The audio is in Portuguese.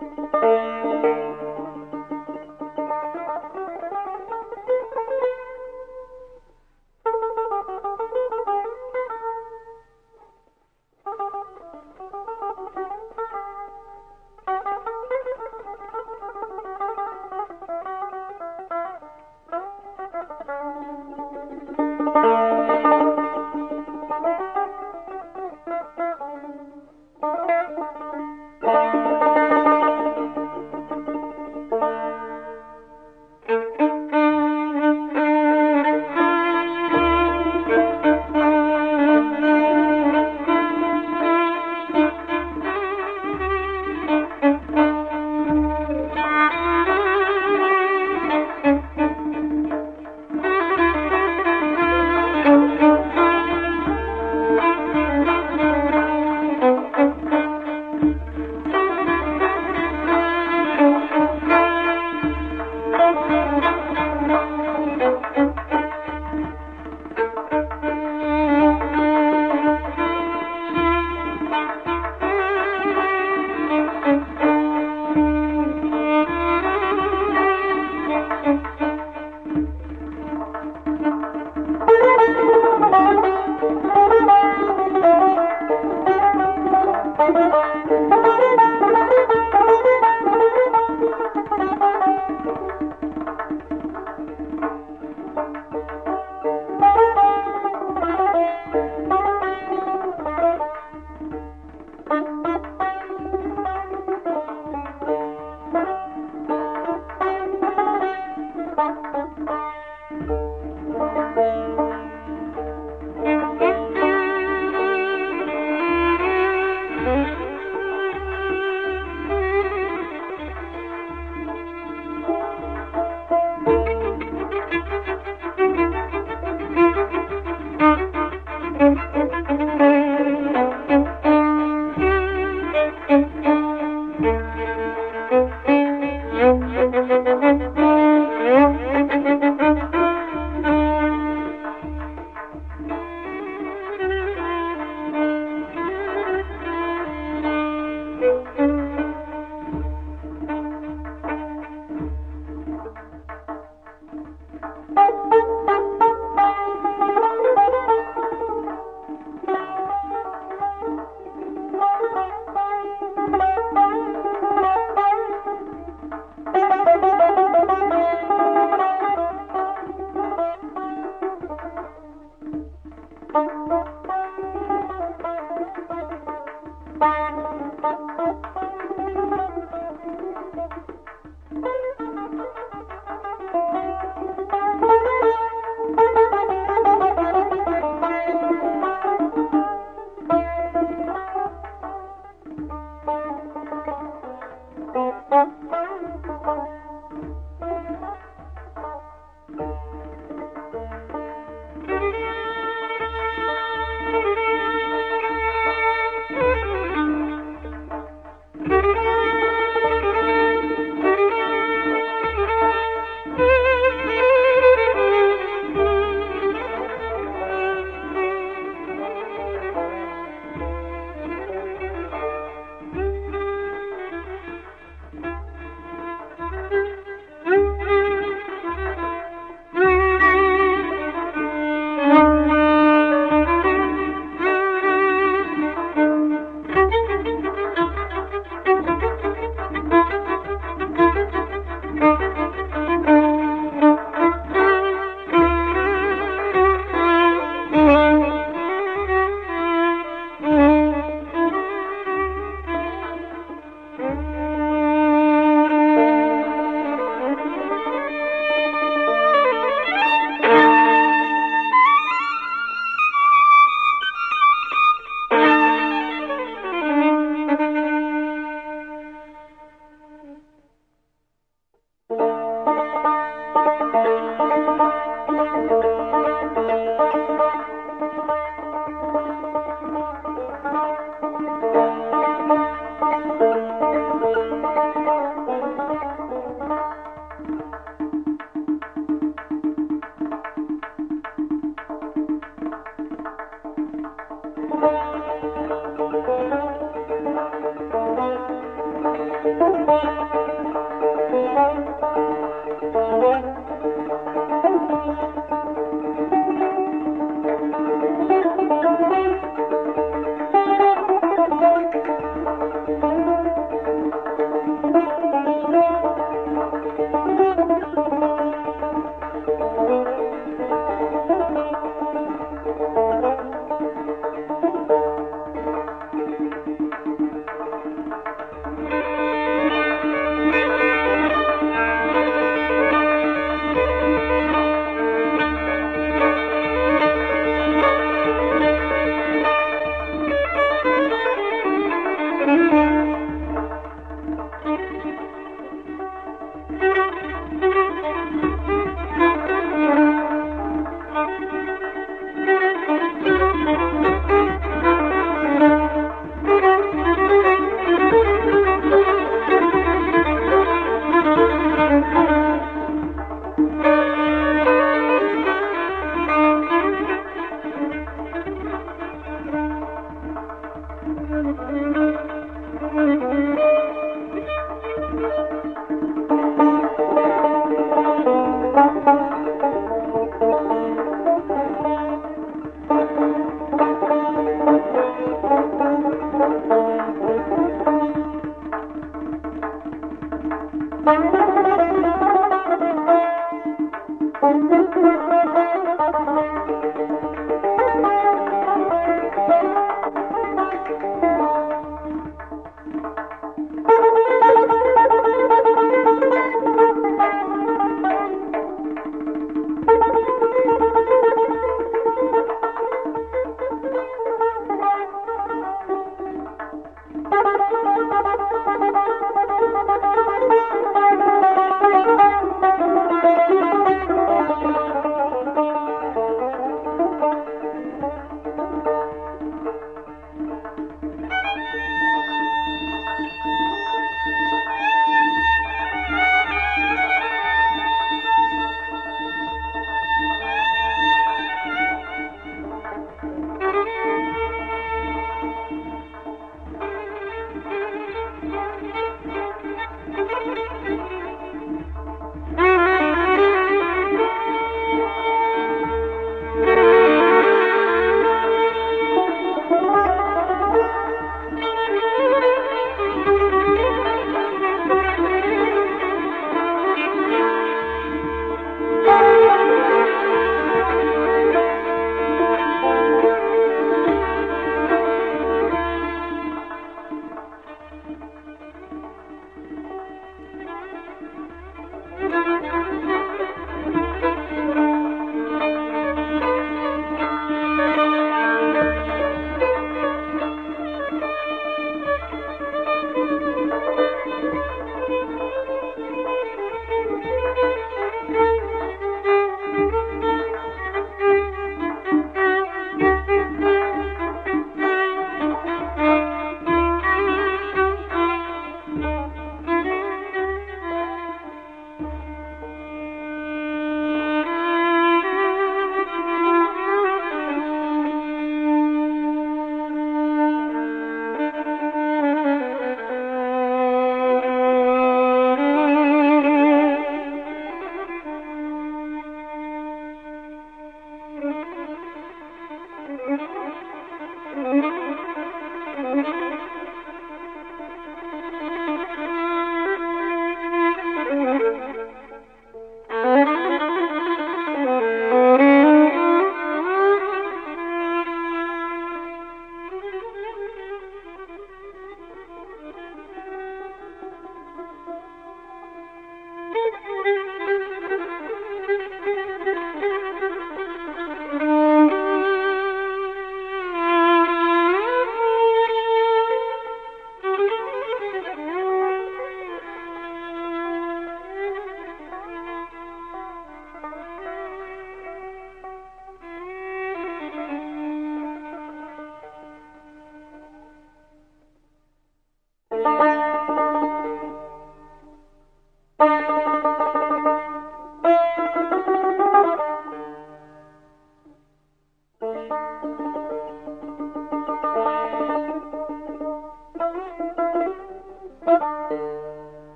Música